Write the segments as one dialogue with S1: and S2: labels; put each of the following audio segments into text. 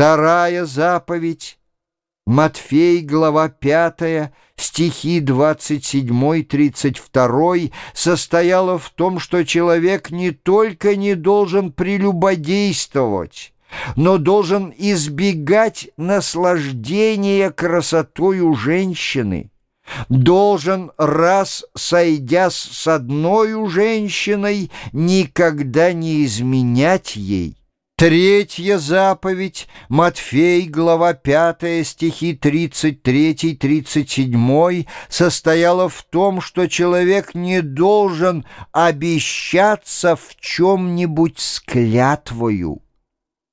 S1: Вторая заповедь, Матфей, глава 5, стихи 27-32, состояла в том, что человек не только не должен прелюбодействовать, но должен избегать наслаждения красотою женщины, должен, раз сойдясь с одной женщиной, никогда не изменять ей. Третья заповедь, Матфей, глава 5, стихи 33-37, состояла в том, что человек не должен обещаться в чем-нибудь с клятвою.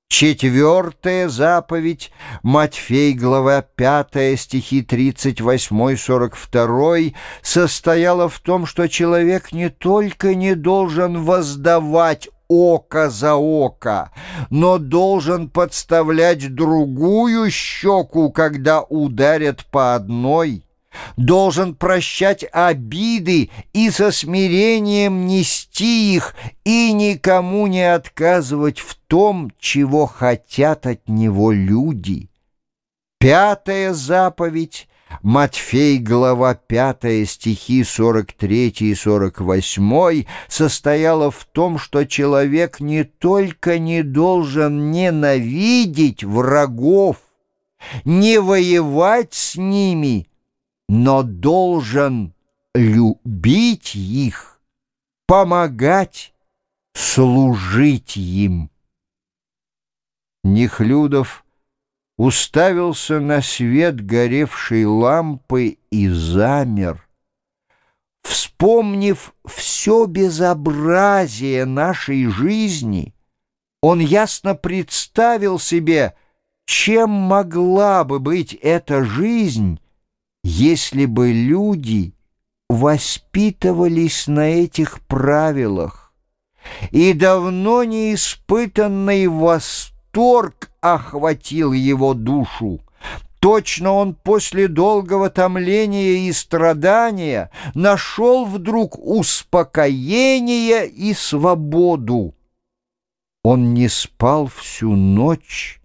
S1: Четвертая заповедь, Матфей, глава 5, стихи 38-42, состояла в том, что человек не только не должен воздавать око за око, но должен подставлять другую щеку, когда ударят по одной, должен прощать обиды и со смирением нести их и никому не отказывать в том, чего хотят от него люди. Пятая заповедь Матфей, глава 5, стихи 43 и 48, состояла в том, что человек не только не должен ненавидеть врагов, не воевать с ними, но должен любить их, помогать, служить им. Нехлюдов уставился на свет горевшей лампы и замер. Вспомнив все безобразие нашей жизни, он ясно представил себе, чем могла бы быть эта жизнь, если бы люди воспитывались на этих правилах, и давно не испытанный восторг охватил его душу. Точно он после долгого томления и страдания нашел вдруг успокоение и свободу. Он не спал всю ночь,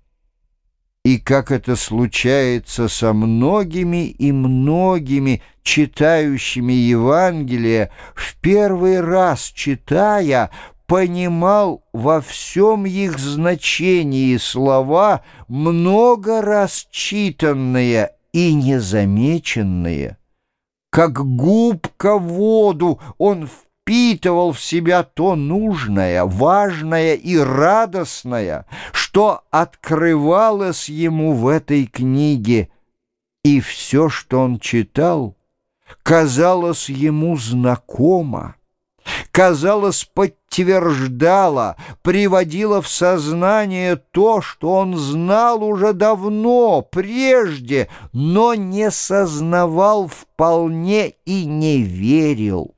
S1: и, как это случается со многими и многими читающими Евангелие, в первый раз читая, понимал во всем их значении слова, много раз читанные и незамеченные. Как губка воду он впитывал в себя то нужное, важное и радостное, что открывалось ему в этой книге, и все, что он читал, казалось ему знакомо казалось, подтверждала, приводила в сознание то, что он знал уже давно, прежде, но не сознавал вполне и не верил.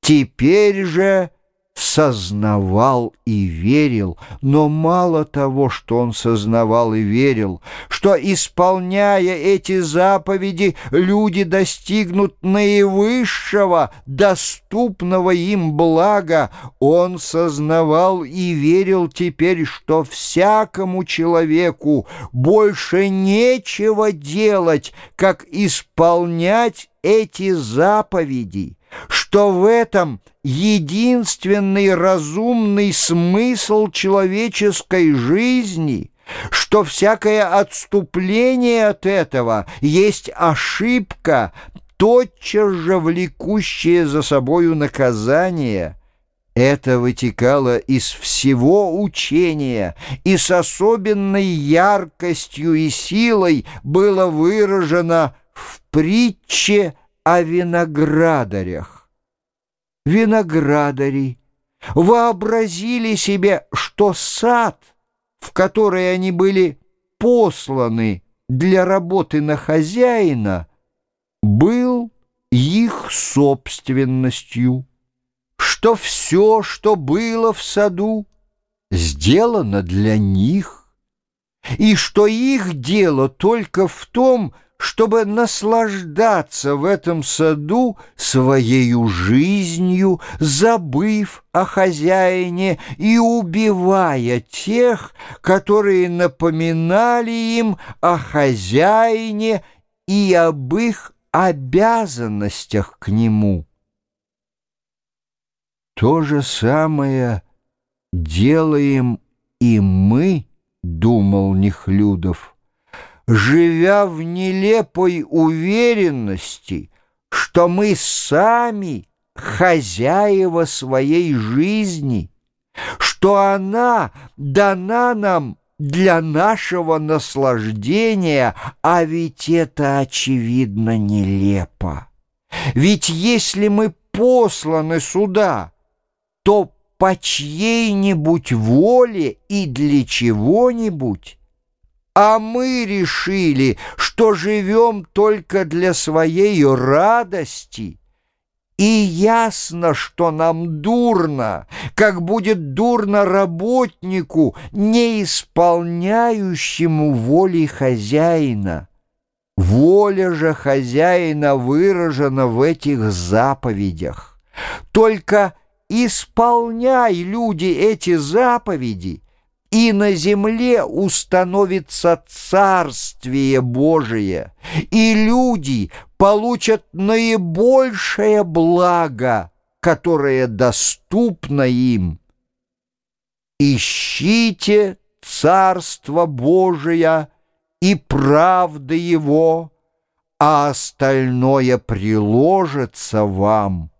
S1: Теперь же сознавал и верил, но мало того, что он сознавал и верил, что, исполняя эти заповеди, люди достигнут наивысшего, доступного им блага, он сознавал и верил теперь, что всякому человеку больше нечего делать, как исполнять эти заповеди, что в этом единственный разумный смысл человеческой жизни, что всякое отступление от этого есть ошибка, тотчас же влекущая за собою наказание. Это вытекало из всего учения и с особенной яркостью и силой было выражено в притче о виноградарях. Виноградари вообразили себе, что сад, в который они были посланы для работы на хозяина, был их собственностью, что все, что было в саду, сделано для них, и что их дело только в том, чтобы наслаждаться в этом саду своею жизнью, забыв о хозяине и убивая тех, которые напоминали им о хозяине и об их обязанностях к нему. То же самое делаем и мы, думал Нехлюдов, живя в нелепой уверенности, что мы сами хозяева своей жизни, что она дана нам для нашего наслаждения, а ведь это, очевидно, нелепо. Ведь если мы посланы сюда, то по чьей-нибудь воле и для чего-нибудь, а мы решили, что живем только для своей радости — и ясно, что нам дурно, как будет дурно работнику, не исполняющему воли хозяина. Воля же хозяина выражена в этих заповедях. Только исполняй, люди, эти заповеди, и на земле установится Царствие Божие, и люди получат наибольшее благо, которое доступно им. Ищите Царство Божие и правды Его, а остальное приложится вам.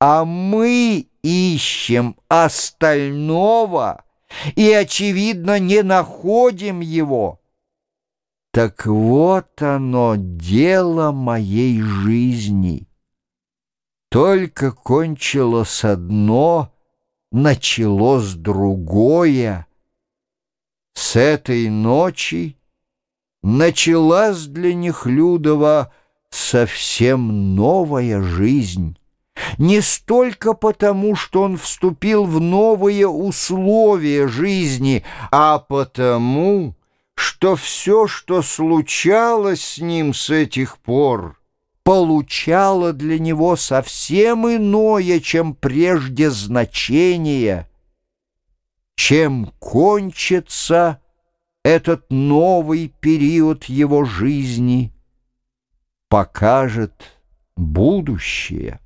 S1: А мы ищем остального — и, очевидно, не находим его. Так вот оно, дело моей жизни. Только кончилось одно, началось другое. С этой ночи началась для них Людова совсем новая жизнь не столько потому, что он вступил в новые условия жизни, а потому, что все, что случалось с ним с этих пор, получало для него совсем иное, чем прежде значение. Чем кончится этот новый период его жизни, покажет будущее.